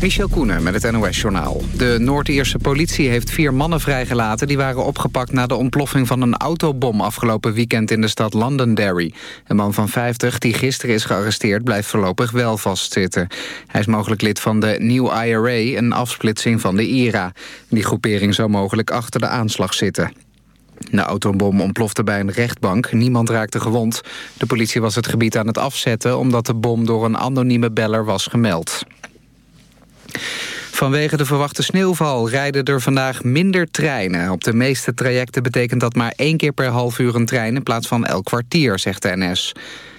Michel Koenen met het NOS-journaal. De Noord-Ierse politie heeft vier mannen vrijgelaten... die waren opgepakt na de ontploffing van een autobom... afgelopen weekend in de stad Londonderry. Een man van 50 die gisteren is gearresteerd... blijft voorlopig wel vastzitten. Hij is mogelijk lid van de New IRA, een afsplitsing van de IRA. Die groepering zou mogelijk achter de aanslag zitten. De autobom ontplofte bij een rechtbank. Niemand raakte gewond. De politie was het gebied aan het afzetten... omdat de bom door een anonieme beller was gemeld. Vanwege de verwachte sneeuwval rijden er vandaag minder treinen. Op de meeste trajecten betekent dat maar één keer per half uur een trein... in plaats van elk kwartier, zegt de NS.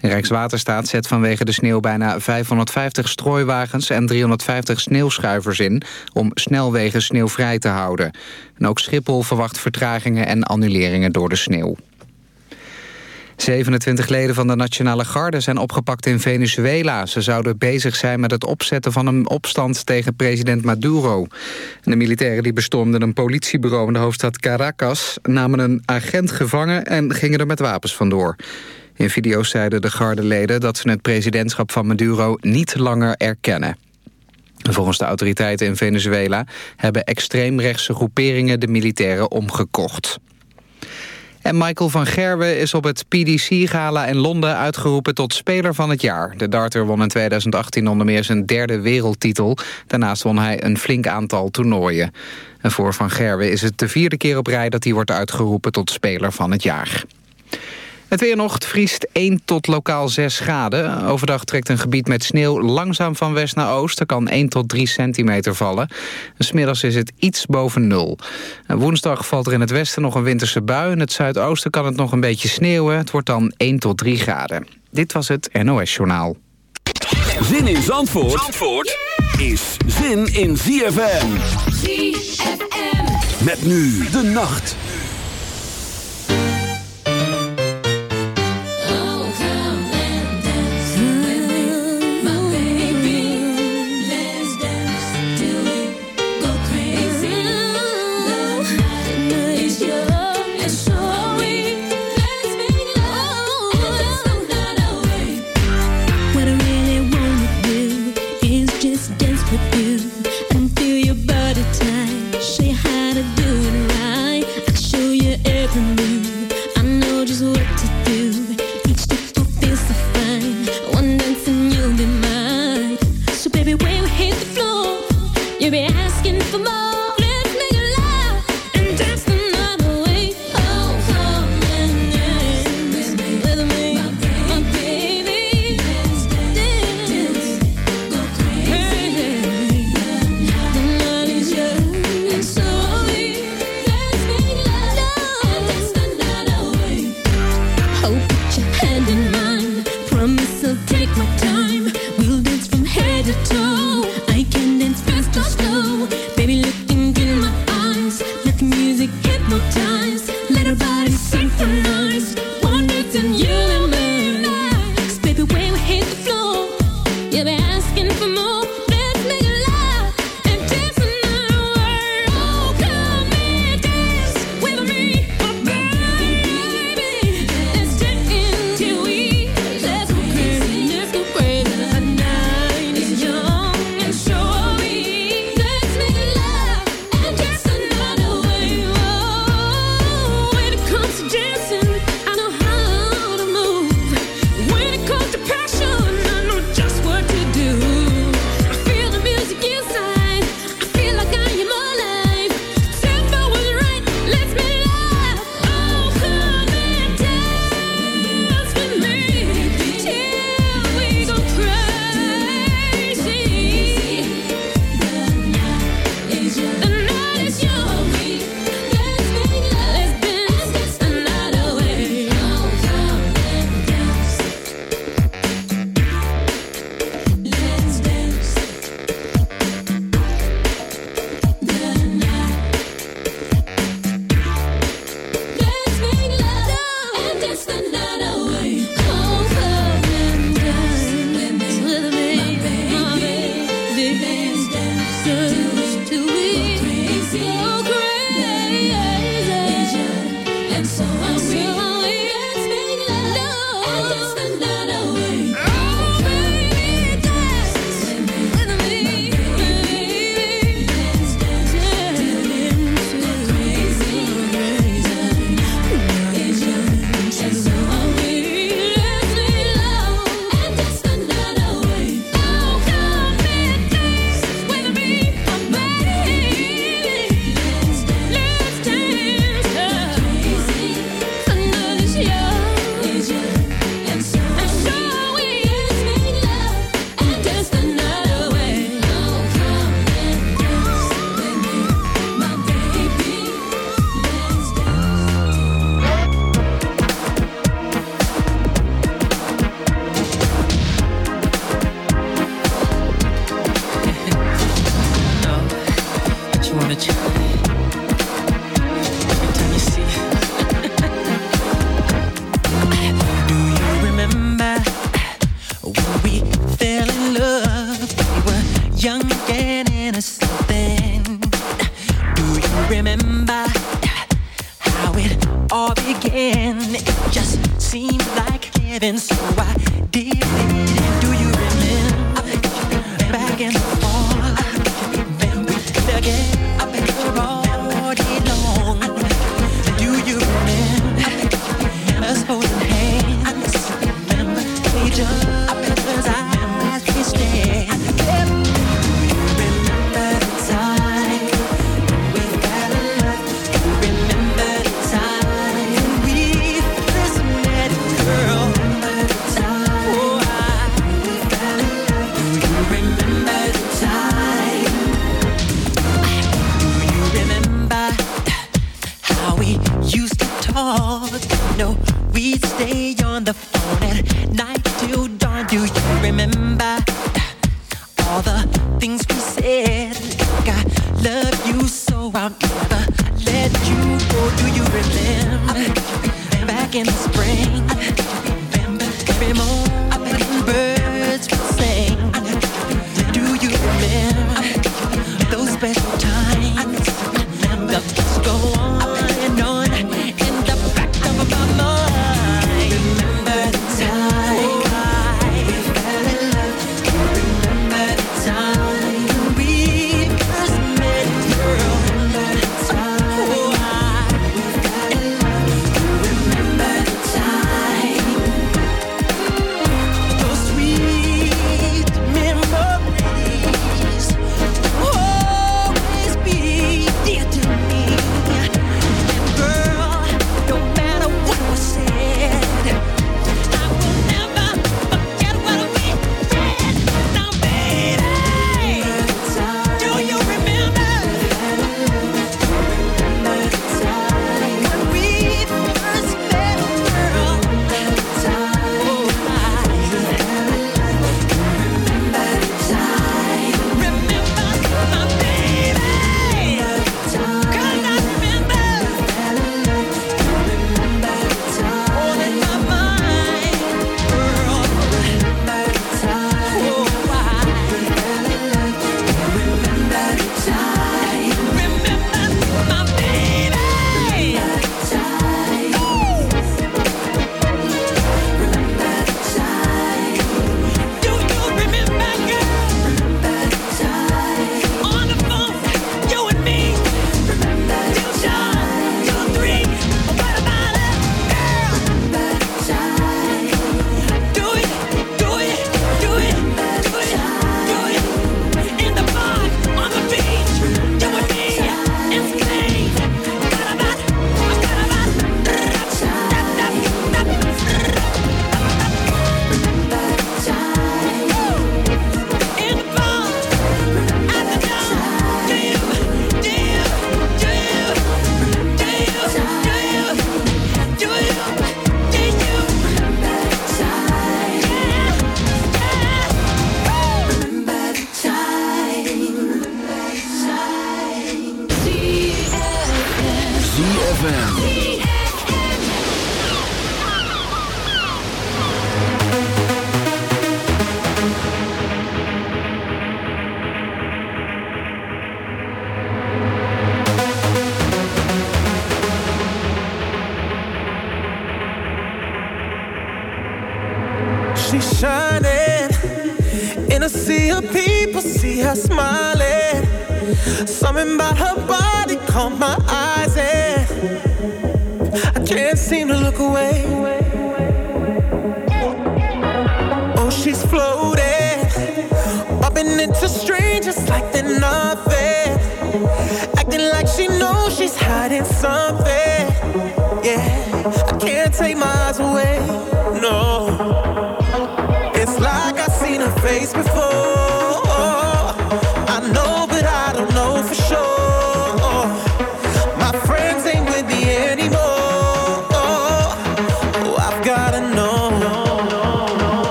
Rijkswaterstaat zet vanwege de sneeuw bijna 550 strooiwagens... en 350 sneeuwschuivers in om snelwegen sneeuwvrij te houden. En ook Schiphol verwacht vertragingen en annuleringen door de sneeuw. 27 leden van de Nationale Garde zijn opgepakt in Venezuela. Ze zouden bezig zijn met het opzetten van een opstand tegen president Maduro. De militairen die bestormden een politiebureau in de hoofdstad Caracas... namen een agent gevangen en gingen er met wapens vandoor. In video's zeiden de gardeleden dat ze het presidentschap van Maduro niet langer erkennen. Volgens de autoriteiten in Venezuela hebben extreemrechtse groeperingen de militairen omgekocht. En Michael van Gerwen is op het PDC-gala in Londen uitgeroepen tot speler van het jaar. De darter won in 2018 onder meer zijn derde wereldtitel. Daarnaast won hij een flink aantal toernooien. En voor Van Gerwen is het de vierde keer op rij dat hij wordt uitgeroepen tot speler van het jaar. Het weer nog vriest 1 tot lokaal 6 graden. Overdag trekt een gebied met sneeuw langzaam van west naar oost. Er kan 1 tot 3 centimeter vallen. Smiddags is het iets boven nul. Woensdag valt er in het westen nog een winterse bui. In het zuidoosten kan het nog een beetje sneeuwen. Het wordt dan 1 tot 3 graden. Dit was het NOS Journaal. Zin in Zandvoort, Zandvoort is zin in ZFM. ZFM. Met nu de nacht.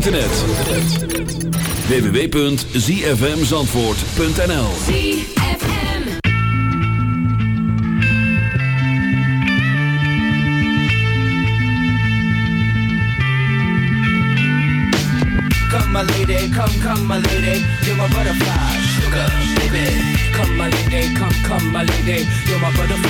Internet. www.zfmzandvoort.nl Come my lady, come, come my lady, you're my butterfly, sugar, baby. Come my lady, come, come my lady, you're my butterfly,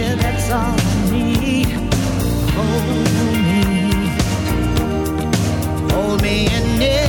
that's all need. Hold me, hold me in it.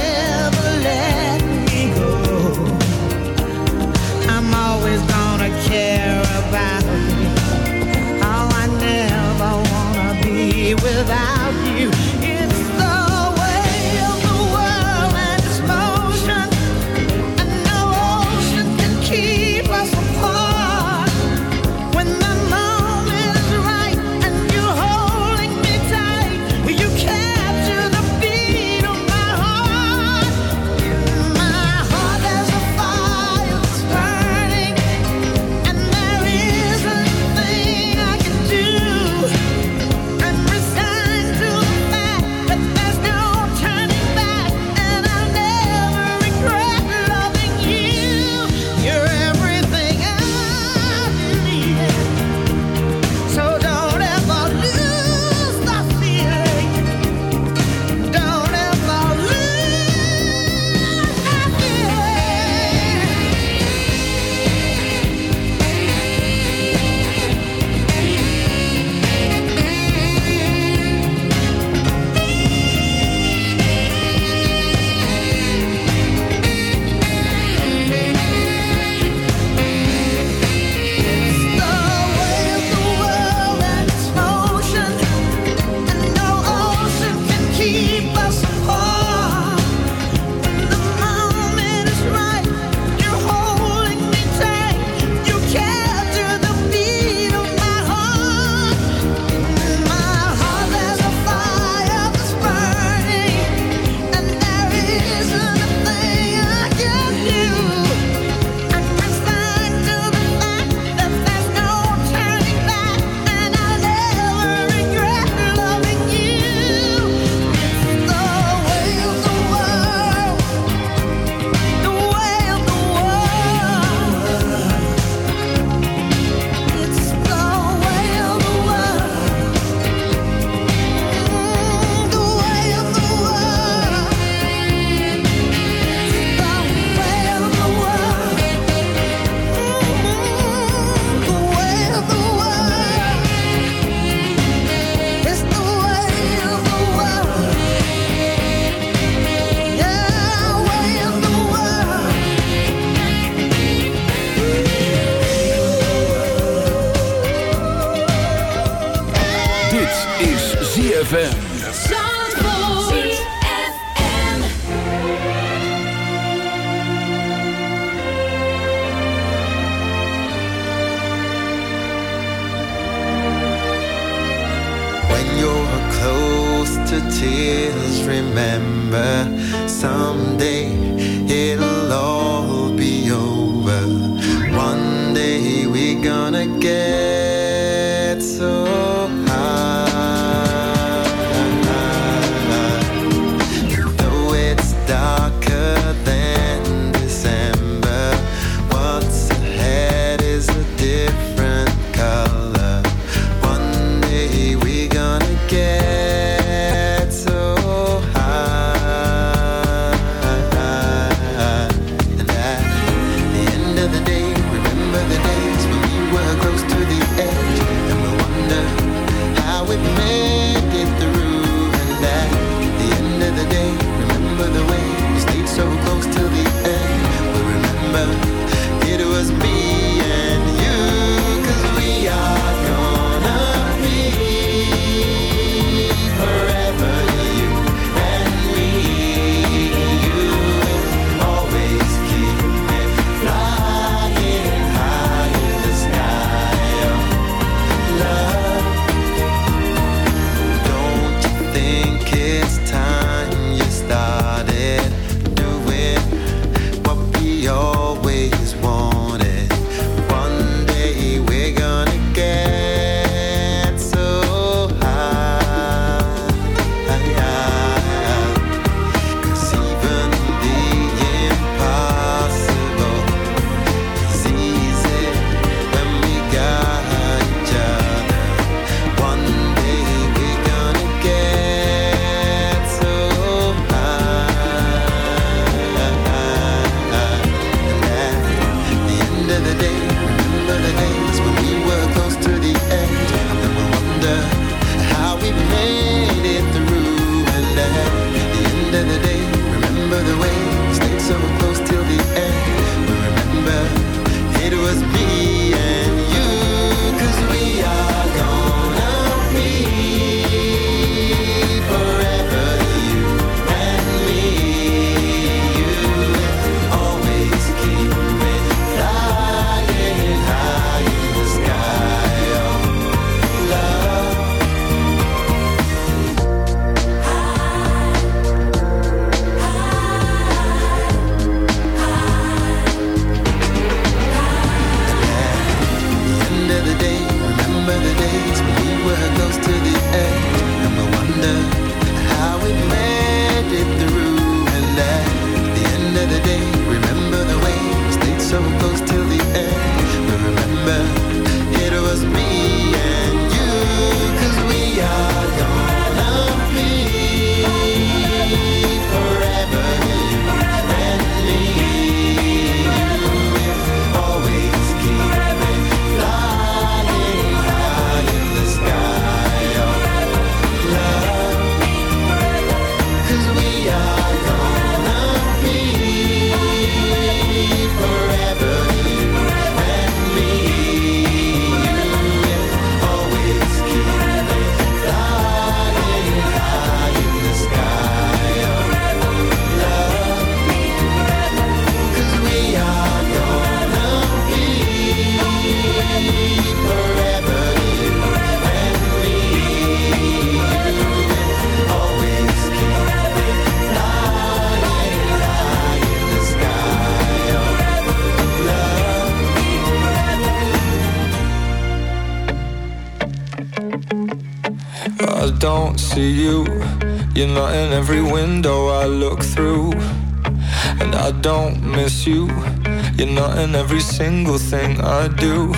You're not in every single thing I do.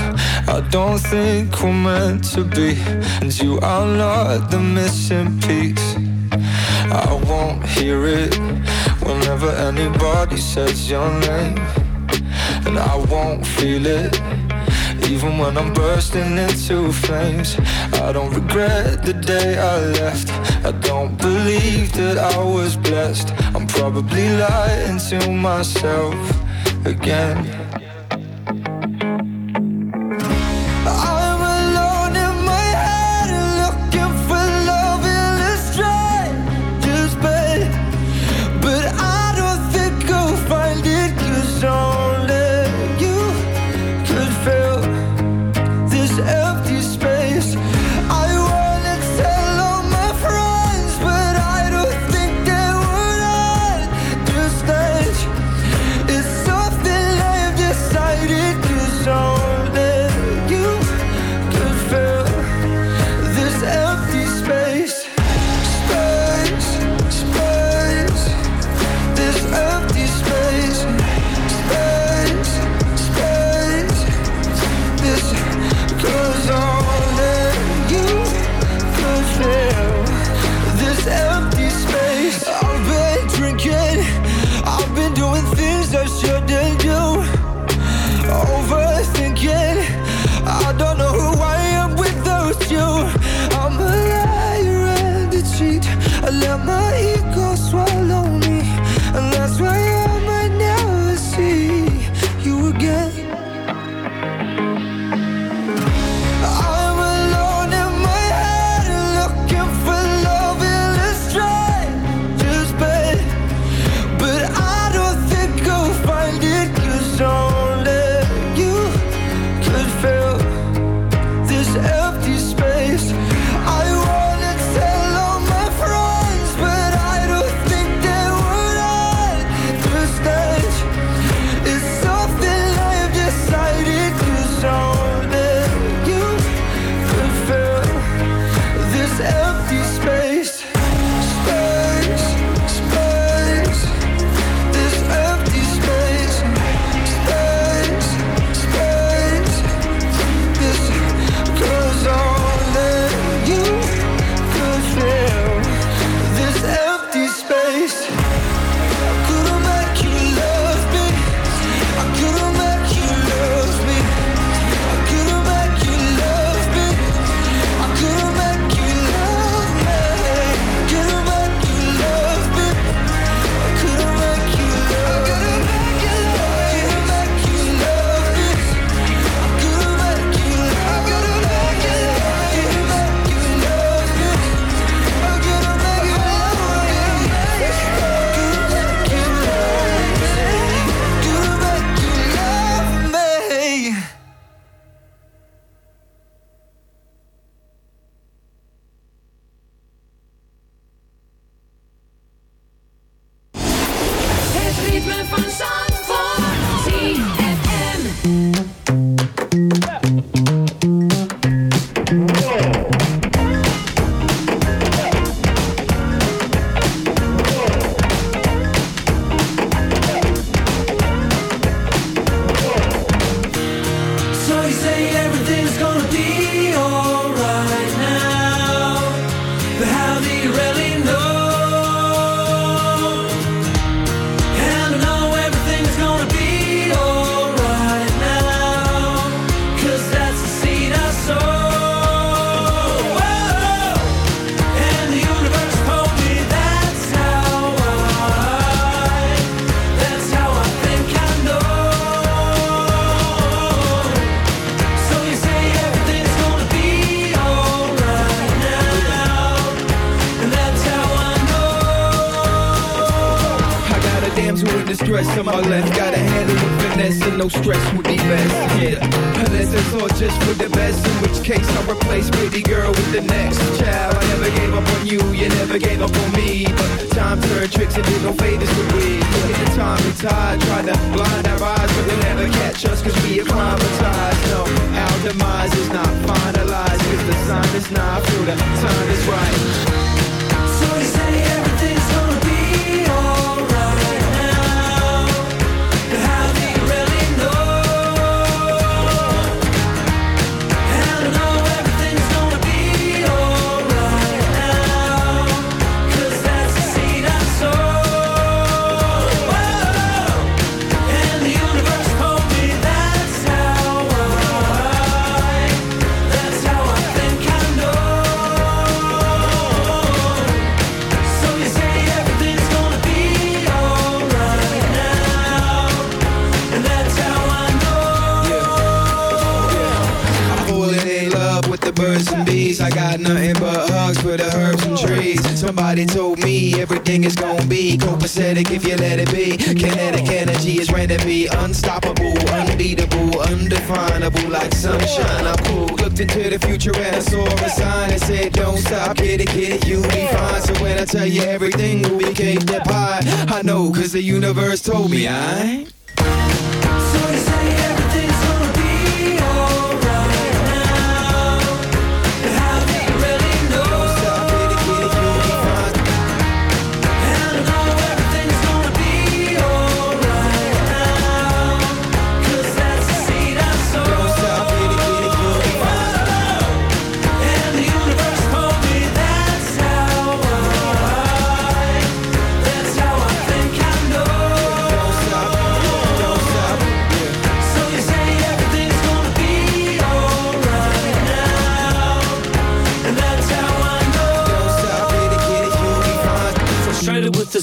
I don't think we're meant to be, and you are not the missing piece. I won't hear it whenever anybody says your name, and I won't feel it. Even when I'm bursting into flames, I don't regret the day I left. I don't believe that I was blessed. I'm probably lying to myself again. no stress would be best, yeah. Unless it's all just for the best, in which case I'll replace pretty girl with the next child. I never gave up on you, you never gave up on me. But time turned tricks and did no favors to we. At the time we tied, tried to blind our eyes, but they'll never catch us 'cause we are climatized. No, our demise is not finalized 'cause the sign is not through the time sunshine. I pulled, looked into the future and I saw a sign that said, Don't stop, get it, get it, you'll be fine. So when I tell you everything, we can't depart. I know, cause the universe told me, I.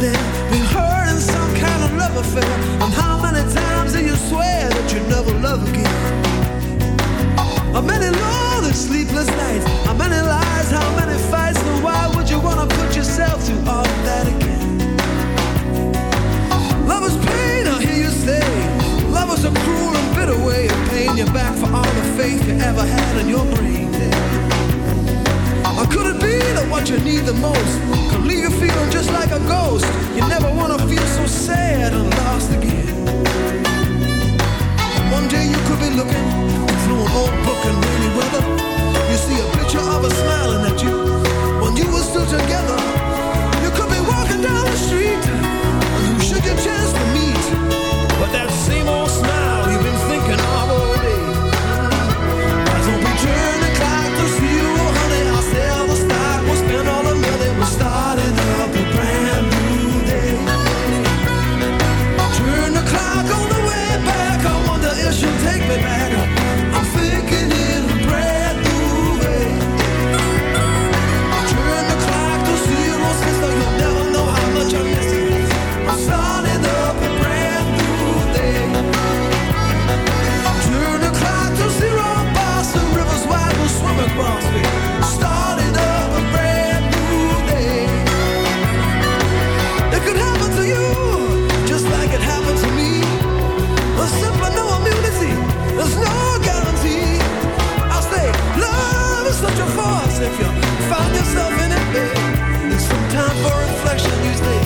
been hurt some kind of love affair? And how many times you swear that you never love again? How many sleepless nights? How many lies? How many fights? And why would you wanna put yourself through all that again? Love is pain, I hear you say. Love is a cruel and bitter way of paying you back for all the faith you ever had in your brain. Could it be that what you need the most could leave you feeling just like a ghost? You never wanna feel so sad and lost again. One day you could be looking through an old book in rainy weather. You see a picture of her smiling at you when you were still together. You could be walking down the street and you shook your chance to meet, but that same old smile. action this.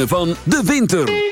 Van de winter.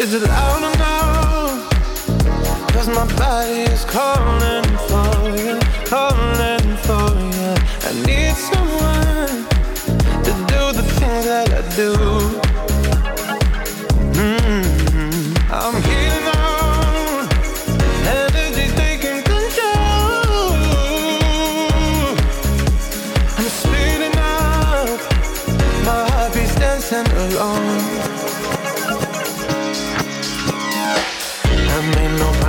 Is it loud or no? Cause my body is calling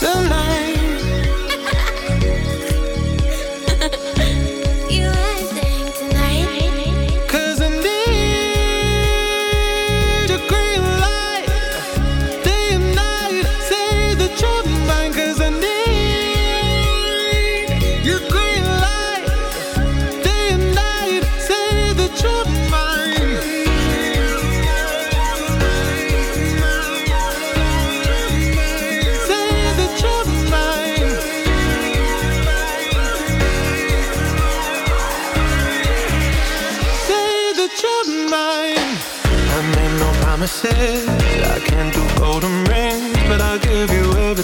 You